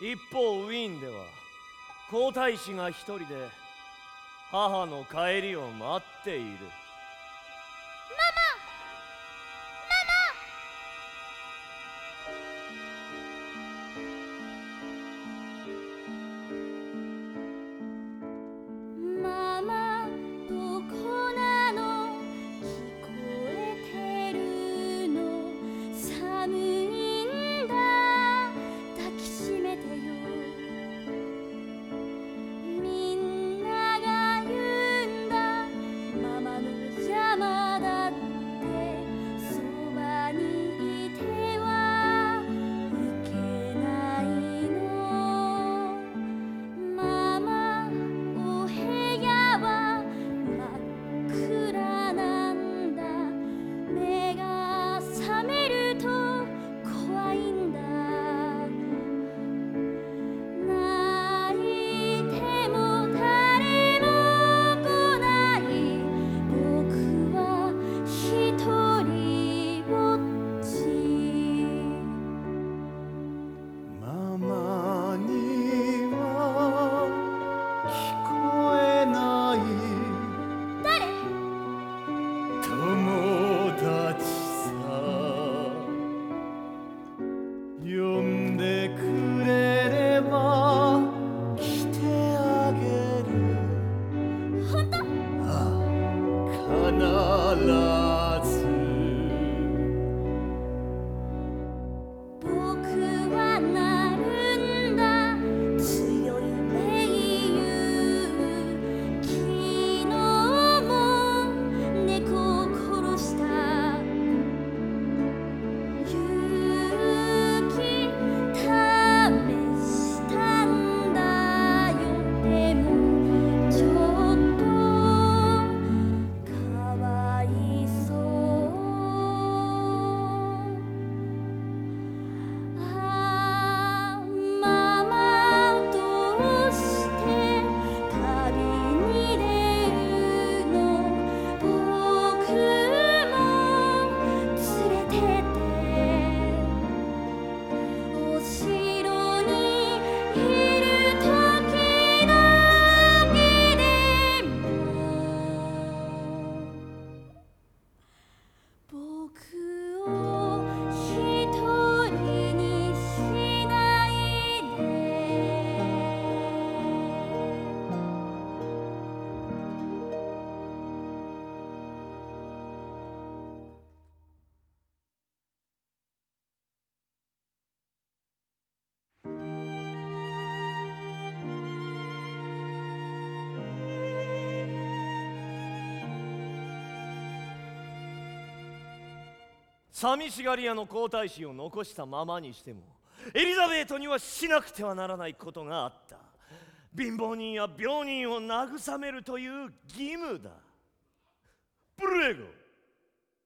一方ウィーンでは皇太子が一人で母の帰りを待っている。寂しがり屋の皇太子を残したままにしてもエリザベートにはしなくてはならないことがあった。貧乏人や病人を慰めるという義務だ。プレゴ。